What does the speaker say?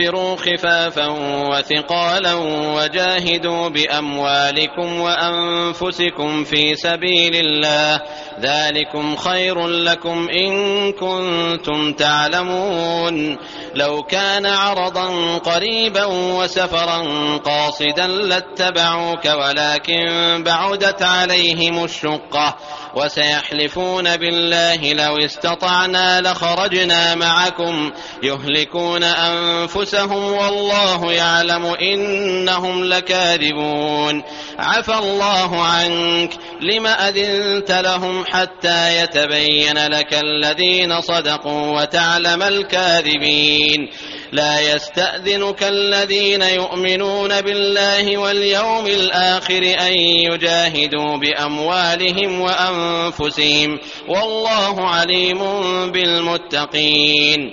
انفروا خفافا وثقالا وجاهدوا بأموالكم وأنفسكم في سبيل الله ذلكم خير لكم إن كنتم تعلمون لو كان عرضا قريبا وسفرا قاصدا لاتبعوك ولكن بعدت عليهم الشقة وسيحلفون بالله لو استطعنا لخرجنا معكم يهلكون انفسهم والله يعلم إنهم لكاذبون. عفى الله عنك. لم أذنت لهم حتى يتبين لك الذين صدقوا وتعلم الكاذبين. لا يستأذنك الذين يؤمنون بالله واليوم الآخر أن يجاهدوا بأموالهم وأنفسهم. والله عليم بالمتقين.